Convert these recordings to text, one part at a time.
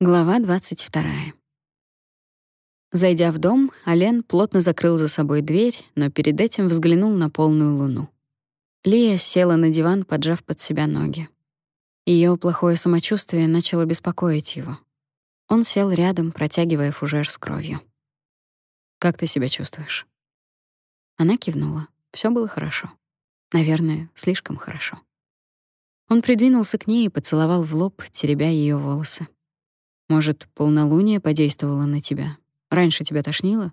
Глава 22. Зайдя в дом, Ален плотно закрыл за собой дверь, но перед этим взглянул на полную луну. Лия села на диван, поджав под себя ноги. Ее плохое самочувствие начало беспокоить его. Он сел рядом, протягивая фужер с кровью. «Как ты себя чувствуешь?» Она кивнула. Все было хорошо. Наверное, слишком хорошо. Он придвинулся к ней и поцеловал в лоб, теребя ее волосы. Может, полнолуние подействовало на тебя? Раньше тебя тошнило?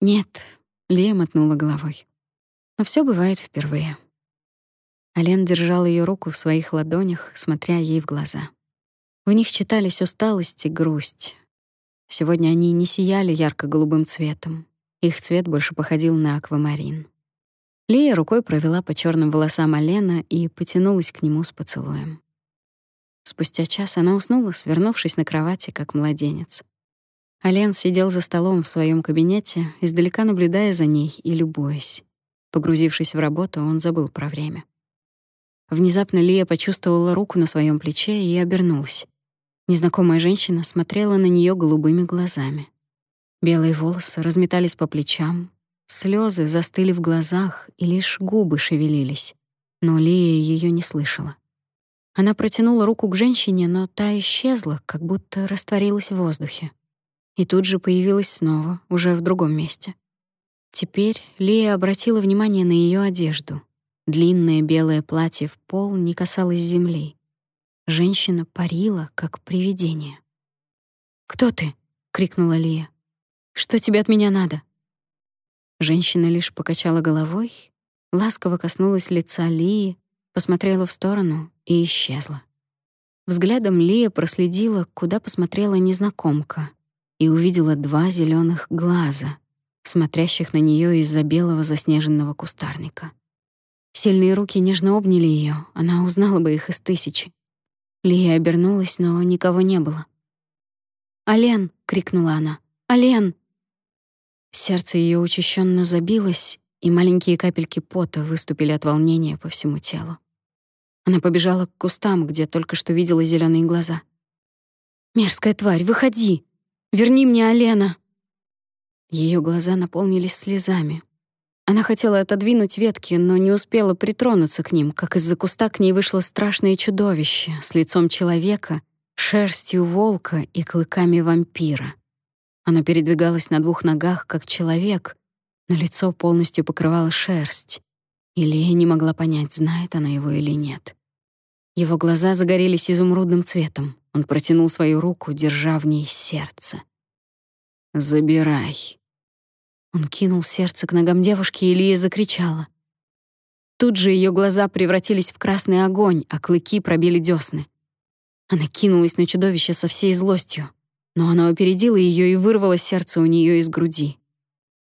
Нет, Лия мотнула головой. Но все бывает впервые. Ален держал ее руку в своих ладонях, смотря ей в глаза. В них читались усталость и грусть. Сегодня они не сияли ярко-голубым цветом. Их цвет больше походил на аквамарин. Лия рукой провела по черным волосам Алена и потянулась к нему с поцелуем. Спустя час она уснула, свернувшись на кровати, как младенец. Ален сидел за столом в своем кабинете, издалека наблюдая за ней и любуясь. Погрузившись в работу, он забыл про время. Внезапно Лия почувствовала руку на своем плече и обернулась. Незнакомая женщина смотрела на нее голубыми глазами. Белые волосы разметались по плечам, слезы застыли в глазах, и лишь губы шевелились. Но Лия ее не слышала. Она протянула руку к женщине, но та исчезла, как будто растворилась в воздухе. И тут же появилась снова, уже в другом месте. Теперь Лия обратила внимание на ее одежду. Длинное белое платье в пол не касалось земли. Женщина парила, как привидение. «Кто ты?» — крикнула Лия. «Что тебе от меня надо?» Женщина лишь покачала головой, ласково коснулась лица Лии, посмотрела в сторону и исчезла. Взглядом Лия проследила, куда посмотрела незнакомка, и увидела два зеленых глаза, смотрящих на нее из-за белого заснеженного кустарника. Сильные руки нежно обняли ее, она узнала бы их из тысячи. Лия обернулась, но никого не было. «Ален!» — крикнула она. «Ален!» Сердце ее учащенно забилось, и маленькие капельки пота выступили от волнения по всему телу. Она побежала к кустам, где только что видела зеленые глаза. «Мерзкая тварь, выходи! Верни мне Алена!» Ее глаза наполнились слезами. Она хотела отодвинуть ветки, но не успела притронуться к ним, как из-за куста к ней вышло страшное чудовище с лицом человека, шерстью волка и клыками вампира. Оно передвигалось на двух ногах, как человек, но лицо полностью покрывало шерсть. Илья не могла понять, знает она его или нет. Его глаза загорелись изумрудным цветом. Он протянул свою руку, держа в ней сердце. «Забирай». Он кинул сердце к ногам девушки, и Илья закричала. Тут же ее глаза превратились в красный огонь, а клыки пробили десны. Она кинулась на чудовище со всей злостью, но оно опередило ее и вырвало сердце у нее из груди.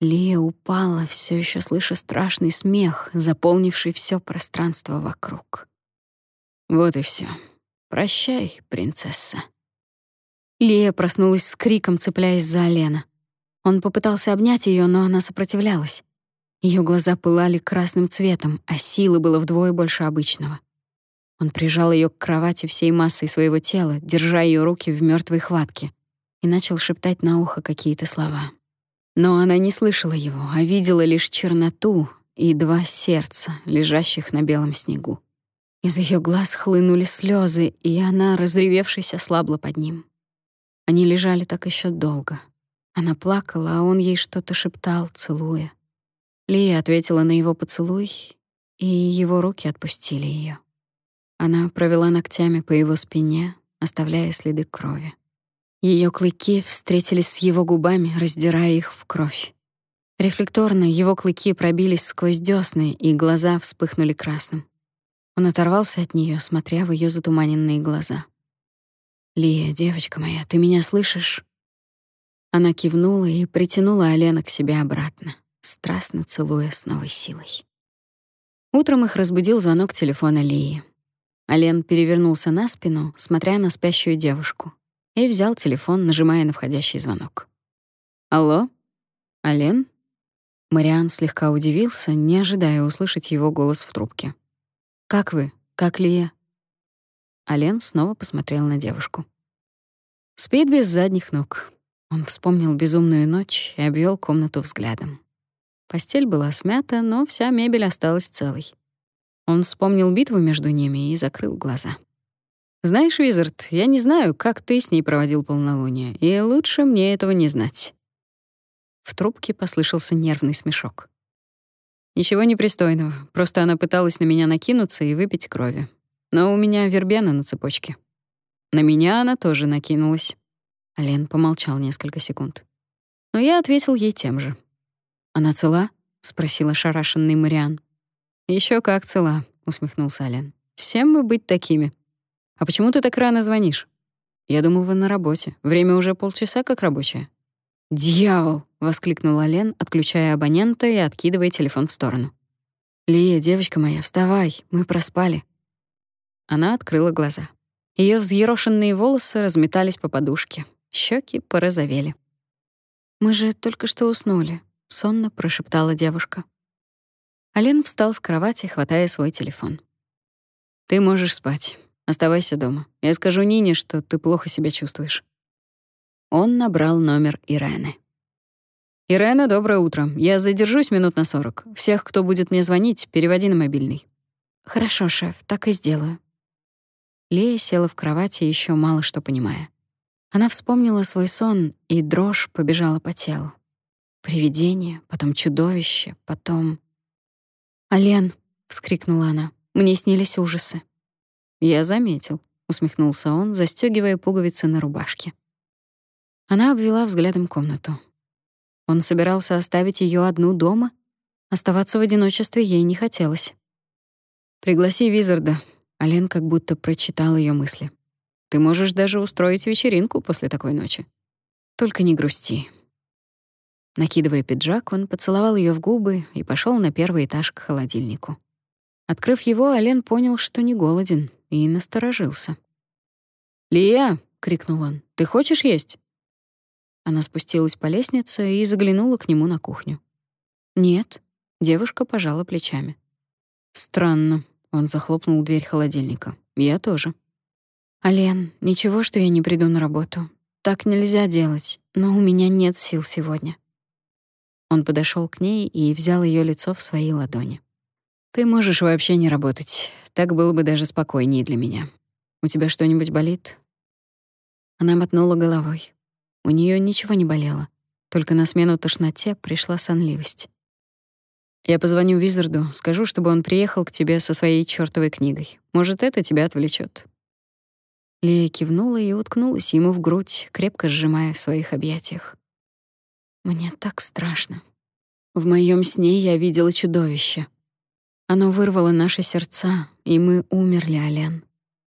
Лия упала, все еще слыша страшный смех, заполнивший все пространство вокруг. Вот и все. Прощай, принцесса. Лия проснулась с криком, цепляясь за Алена. Он попытался обнять ее, но она сопротивлялась. Ее глаза пылали красным цветом, а силы было вдвое больше обычного. Он прижал ее к кровати всей массой своего тела, держа ее руки в мертвой хватке, и начал шептать на ухо какие-то слова. Но она не слышала его, а видела лишь черноту и два сердца, лежащих на белом снегу. Из ее глаз хлынули слезы, и она, разревевшись, ослабла под ним. Они лежали так еще долго. Она плакала, а он ей что-то шептал, целуя. Лия ответила на его поцелуй, и его руки отпустили ее. Она провела ногтями по его спине, оставляя следы крови. Ее клыки встретились с его губами, раздирая их в кровь. Рефлекторно его клыки пробились сквозь дёсны, и глаза вспыхнули красным. Он оторвался от нее, смотря в ее затуманенные глаза. «Лия, девочка моя, ты меня слышишь?» Она кивнула и притянула Алена к себе обратно, страстно целуя с новой силой. Утром их разбудил звонок телефона Лии. Ален перевернулся на спину, смотря на спящую девушку и взял телефон, нажимая на входящий звонок. «Алло? Ален?» Мариан слегка удивился, не ожидая услышать его голос в трубке. «Как вы? Как Лия?» Ален снова посмотрел на девушку. Спит без задних ног. Он вспомнил безумную ночь и обвел комнату взглядом. Постель была смята, но вся мебель осталась целой. Он вспомнил битву между ними и закрыл глаза. «Знаешь, Визард, я не знаю, как ты с ней проводил полнолуние, и лучше мне этого не знать». В трубке послышался нервный смешок. Ничего непристойного, просто она пыталась на меня накинуться и выпить крови. Но у меня вербена на цепочке. На меня она тоже накинулась. Лен помолчал несколько секунд. Но я ответил ей тем же. «Она цела?» — спросила шарашенный Мариан. Еще как цела», — усмехнулся Ален. «Всем мы быть такими. А почему ты так рано звонишь?» «Я думал, вы на работе. Время уже полчаса как рабочее». «Дьявол!» — воскликнул Ален, отключая абонента и откидывая телефон в сторону. «Лия, девочка моя, вставай, мы проспали». Она открыла глаза. Ее взъерошенные волосы разметались по подушке, щеки порозовели. «Мы же только что уснули», — сонно прошептала девушка. Ален встал с кровати, хватая свой телефон. «Ты можешь спать. Оставайся дома. Я скажу Нине, что ты плохо себя чувствуешь». Он набрал номер Ирены. «Ирена, доброе утро. Я задержусь минут на сорок. Всех, кто будет мне звонить, переводи на мобильный». «Хорошо, шеф, так и сделаю». Лея села в кровати, еще мало что понимая. Она вспомнила свой сон, и дрожь побежала по телу. Привидение, потом чудовище, потом... «Ален!» — вскрикнула она. «Мне снились ужасы». «Я заметил», — усмехнулся он, застёгивая пуговицы на рубашке. Она обвела взглядом комнату. Он собирался оставить её одну дома? Оставаться в одиночестве ей не хотелось. «Пригласи Визарда», — Ален как будто прочитал её мысли. «Ты можешь даже устроить вечеринку после такой ночи. Только не грусти, Накидывая пиджак, он поцеловал ее в губы и пошел на первый этаж к холодильнику. Открыв его, Ален понял, что не голоден, и насторожился. «Лия!» — крикнул он. «Ты хочешь есть?» Она спустилась по лестнице и заглянула к нему на кухню. «Нет», — девушка пожала плечами. «Странно», — он захлопнул дверь холодильника. «Я тоже». «Ален, ничего, что я не приду на работу. Так нельзя делать, но у меня нет сил сегодня». Он подошел к ней и взял ее лицо в свои ладони. Ты можешь вообще не работать. Так было бы даже спокойнее для меня. У тебя что-нибудь болит? Она мотнула головой. У нее ничего не болело, только на смену тошноте пришла сонливость. Я позвоню Визарду, скажу, чтобы он приехал к тебе со своей чёртовой книгой. Может, это тебя отвлечет. Лея кивнула и уткнулась ему в грудь, крепко сжимая в своих объятиях. Мне так страшно. В моем сне я видела чудовище. Оно вырвало наши сердца, и мы умерли, Ален.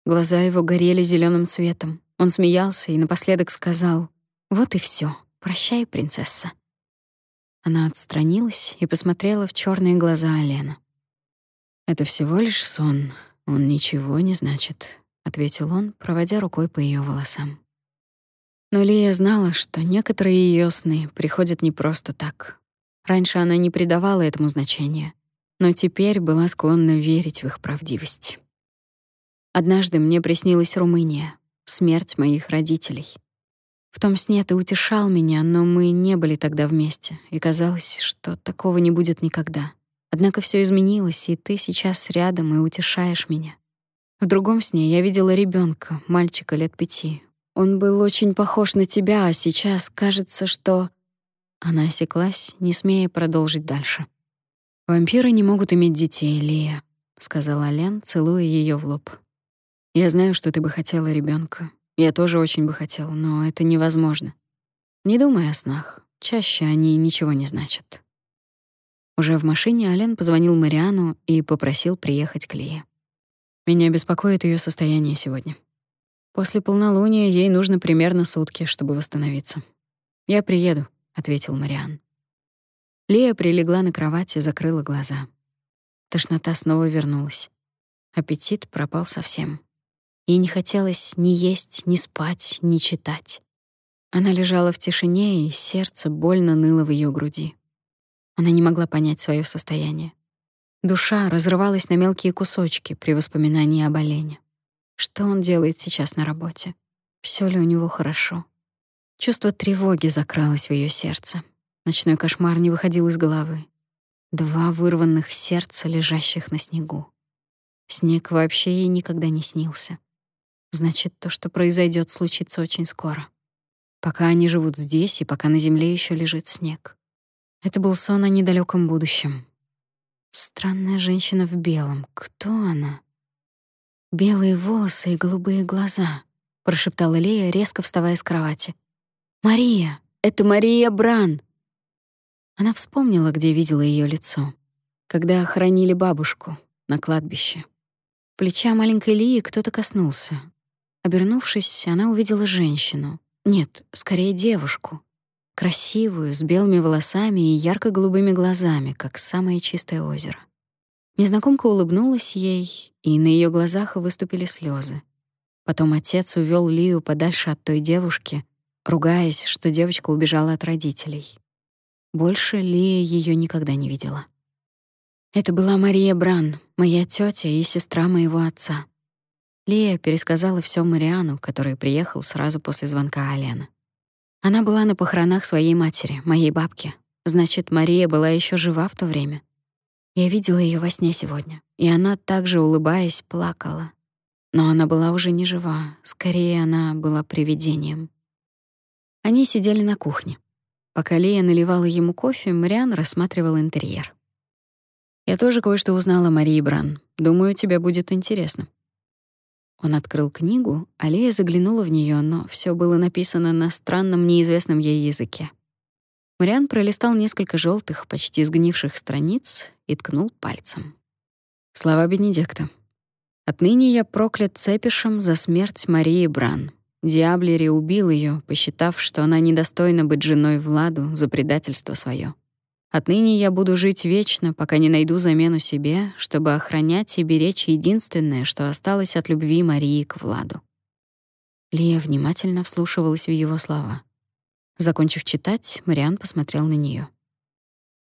Глаза его горели зеленым цветом. Он смеялся и напоследок сказал: "Вот и все. Прощай, принцесса". Она отстранилась и посмотрела в черные глаза Алена. Это всего лишь сон. Он ничего не значит, ответил он, проводя рукой по ее волосам. Но Лия знала, что некоторые ее сны приходят не просто так. Раньше она не придавала этому значения, но теперь была склонна верить в их правдивость. Однажды мне приснилась Румыния, смерть моих родителей. В том сне ты утешал меня, но мы не были тогда вместе, и казалось, что такого не будет никогда. Однако все изменилось, и ты сейчас рядом и утешаешь меня. В другом сне я видела ребенка, мальчика лет пяти. Он был очень похож на тебя, а сейчас кажется, что...» Она осеклась, не смея продолжить дальше. «Вампиры не могут иметь детей, Лия», — сказала Лен, целуя ее в лоб. «Я знаю, что ты бы хотела ребенка. Я тоже очень бы хотела, но это невозможно. Не думай о снах. Чаще они ничего не значат». Уже в машине Ален позвонил Мариану и попросил приехать к Лие. «Меня беспокоит ее состояние сегодня», После полнолуния ей нужно примерно сутки, чтобы восстановиться. Я приеду, ответил Мариан. Лия прилегла на кровати и закрыла глаза. Тошнота снова вернулась. Аппетит пропал совсем. Ей не хотелось ни есть, ни спать, ни читать. Она лежала в тишине, и сердце больно ныло в ее груди. Она не могла понять свое состояние. Душа разрывалась на мелкие кусочки при воспоминании об олене. Что он делает сейчас на работе? Все ли у него хорошо? Чувство тревоги закралось в ее сердце. Ночной кошмар не выходил из головы. Два вырванных сердца, лежащих на снегу. Снег вообще ей никогда не снился. Значит, то, что произойдет, случится очень скоро. Пока они живут здесь и пока на земле еще лежит снег. Это был сон о недалеком будущем. Странная женщина в белом. Кто она? Белые волосы и голубые глаза, прошептала Лея, резко вставая с кровати. Мария, это Мария Бран. Она вспомнила, где видела ее лицо, когда хоронили бабушку на кладбище. Плеча маленькой Лии кто-то коснулся. Обернувшись, она увидела женщину. Нет, скорее девушку. Красивую, с белыми волосами и ярко-голубыми глазами, как самое чистое озеро. Незнакомка улыбнулась ей, и на ее глазах выступили слезы. Потом отец увел Лию подальше от той девушки, ругаясь, что девочка убежала от родителей. Больше Лия ее никогда не видела. Это была Мария Бран, моя тетя и сестра моего отца. Лия пересказала все Мариану, который приехал сразу после звонка Алена. Она была на похоронах своей матери, моей бабки. Значит, Мария была еще жива в то время. Я видела ее во сне сегодня, и она также улыбаясь плакала. Но она была уже не жива, скорее она была привидением. Они сидели на кухне. Пока Лия наливала ему кофе, Мариан рассматривал интерьер. Я тоже кое-что узнала о Марии Бран. Думаю, тебе будет интересно. Он открыл книгу, а Лея заглянула в нее, но все было написано на странном, неизвестном ей языке. Мариан пролистал несколько желтых, почти сгнивших страниц и ткнул пальцем. Слова Бенедикта. «Отныне я проклят цепишем за смерть Марии Бран. Диаблери убил ее, посчитав, что она недостойна быть женой Владу за предательство свое. Отныне я буду жить вечно, пока не найду замену себе, чтобы охранять и беречь единственное, что осталось от любви Марии к Владу. Лия внимательно вслушивалась в его слова. Закончив читать, Мариан посмотрел на нее.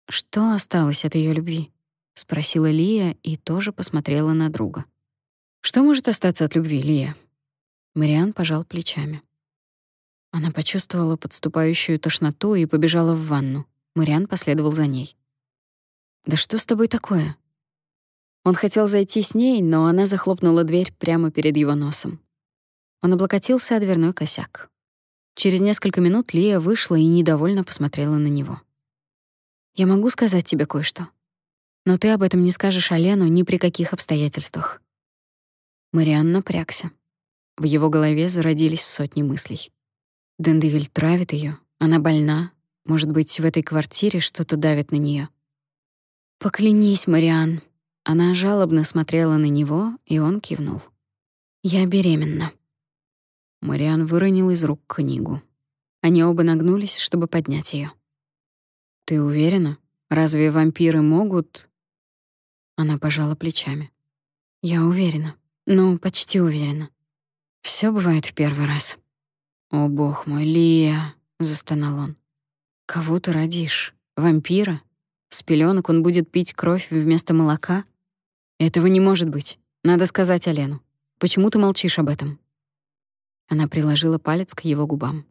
Что осталось от ее любви? спросила Лия и тоже посмотрела на друга. Что может остаться от любви, Лия? Мариан пожал плечами. Она почувствовала подступающую тошноту и побежала в ванну. Мариан последовал за ней. «Да что с тобой такое?» Он хотел зайти с ней, но она захлопнула дверь прямо перед его носом. Он облокотился о дверной косяк. Через несколько минут Лия вышла и недовольно посмотрела на него. «Я могу сказать тебе кое-что, но ты об этом не скажешь Алену ни при каких обстоятельствах». Мариан напрягся. В его голове зародились сотни мыслей. Дендевиль травит ее, она больна, может быть, в этой квартире что-то давит на нее. Поклянись, Мариан. Она жалобно смотрела на него, и он кивнул. Я беременна. Мариан выронил из рук книгу. Они оба нагнулись, чтобы поднять ее. Ты уверена? Разве вампиры могут? Она пожала плечами. Я уверена. Ну, почти уверена. Все бывает в первый раз. О, бог мой, Лия, застонал он. Кого ты родишь? Вампира? С пеленок он будет пить кровь вместо молока? Этого не может быть. Надо сказать Алену. Почему ты молчишь об этом? Она приложила палец к его губам.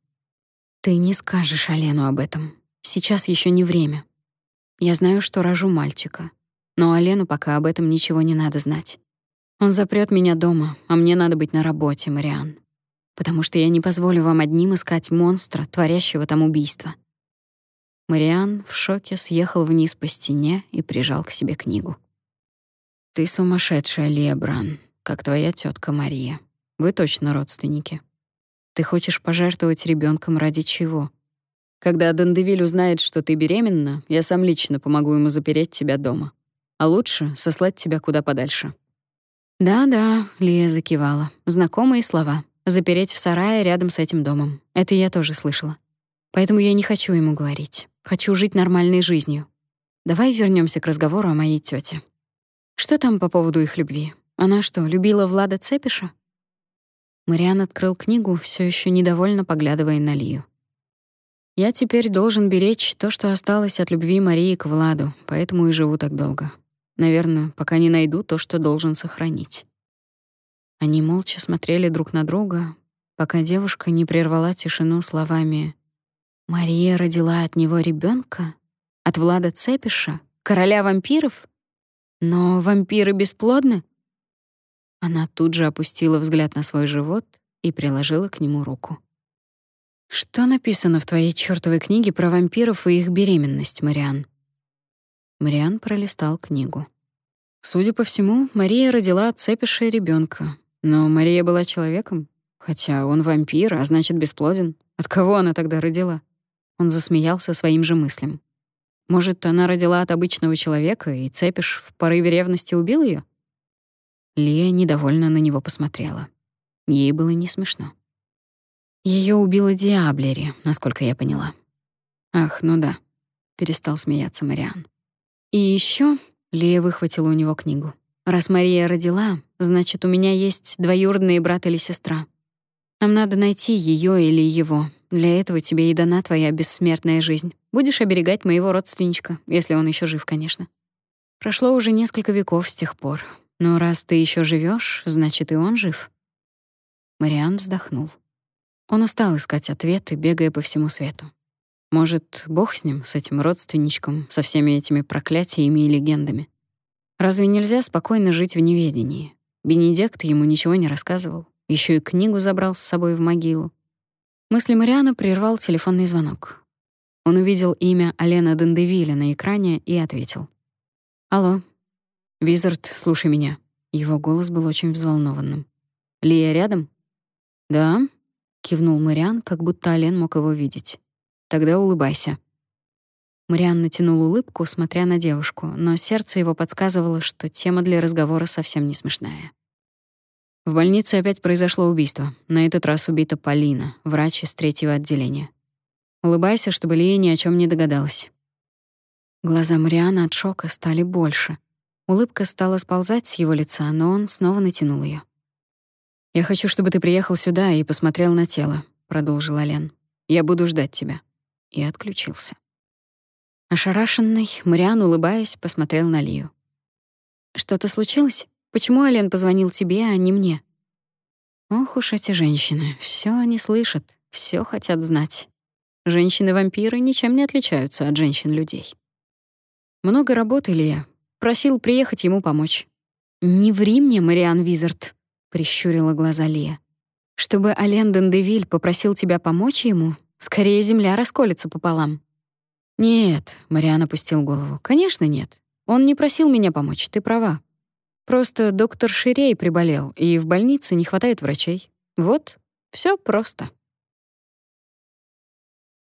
Ты не скажешь Алену об этом. Сейчас еще не время. Я знаю, что рожу мальчика, но Алену пока об этом ничего не надо знать. Он запрет меня дома, а мне надо быть на работе, Мариан. Потому что я не позволю вам одним искать монстра, творящего там убийство. Мариан в шоке съехал вниз по стене и прижал к себе книгу. Ты сумасшедшая, Лия Бран, как твоя тетка Мария. Вы точно родственники. Ты хочешь пожертвовать ребенком ради чего? Когда Дандевиль узнает, что ты беременна, я сам лично помогу ему запереть тебя дома. А лучше сослать тебя куда подальше. Да-да, Лия закивала. Знакомые слова. Запереть в сарае рядом с этим домом. Это я тоже слышала. Поэтому я не хочу ему говорить. Хочу жить нормальной жизнью. Давай вернемся к разговору о моей тете. Что там по поводу их любви? Она что, любила Влада Цепиша? Мариан открыл книгу, все еще недовольно поглядывая на Лию. Я теперь должен беречь то, что осталось от любви Марии к Владу, поэтому и живу так долго. Наверное, пока не найду то, что должен сохранить. Они молча смотрели друг на друга. пока девушка не прервала тишину словами «Мария родила от него ребенка, От Влада Цепиша? Короля вампиров? Но вампиры бесплодны?» Она тут же опустила взгляд на свой живот и приложила к нему руку. «Что написано в твоей чёртовой книге про вампиров и их беременность, Мариан?» Мариан пролистал книгу. Судя по всему, Мария родила от Цепиша ребёнка. Но Мария была человеком, хотя он вампир, а значит, бесплоден. От кого она тогда родила? Он засмеялся своим же мыслям. Может, она родила от обычного человека, и Цепиш в порыве ревности убил её? Лия недовольно на него посмотрела. Ей было не смешно. Ее убила Диаблери, насколько я поняла. Ах, ну да. Перестал смеяться Мариан. И еще Лия выхватила у него книгу. Раз Мария родила, значит, у меня есть двоюродный брат или сестра. Нам надо найти ее или его. Для этого тебе и дана твоя бессмертная жизнь. Будешь оберегать моего родственничка, если он еще жив, конечно. Прошло уже несколько веков с тех пор. Но раз ты еще живешь, значит, и он жив. Мариан вздохнул. Он устал искать ответы, бегая по всему свету. Может, Бог с ним, с этим родственничком, со всеми этими проклятиями и легендами. Разве нельзя спокойно жить в неведении? Бенедикт ему ничего не рассказывал, еще и книгу забрал с собой в могилу. Мысли Мариана прервал телефонный звонок. Он увидел имя Алена Дендевиля на экране и ответил. «Алло. Визард, слушай меня». Его голос был очень взволнованным. «Лия рядом?» «Да», кивнул Мариан, как будто Ален мог его видеть. Тогда улыбайся. Мариан натянул улыбку, смотря на девушку, но сердце его подсказывало, что тема для разговора совсем не смешная. В больнице опять произошло убийство. На этот раз убита Полина, врач из третьего отделения. Улыбайся, чтобы Лия ни о чем не догадалась. Глаза Мариана от шока стали больше. Улыбка стала сползать с его лица, но он снова натянул ее. «Я хочу, чтобы ты приехал сюда и посмотрел на тело», — продолжил Ален. «Я буду ждать тебя». И отключился. Ошарашенный, Мариан, улыбаясь, посмотрел на Лию. «Что-то случилось? Почему Ален позвонил тебе, а не мне?» Ох уж эти женщины, все они слышат, все хотят знать. Женщины-вампиры ничем не отличаются от женщин-людей. Много работы, Лия. Просил приехать ему помочь. «Не ври мне, Мариан Визард», прищурила глаза Лия. Чтобы Ален Дендевиль попросил тебя помочь ему, скорее земля расколется пополам. Нет, Мариан опустил голову. Конечно, нет. Он не просил меня помочь, ты права. Просто доктор Ширей приболел, и в больнице не хватает врачей. Вот, все просто.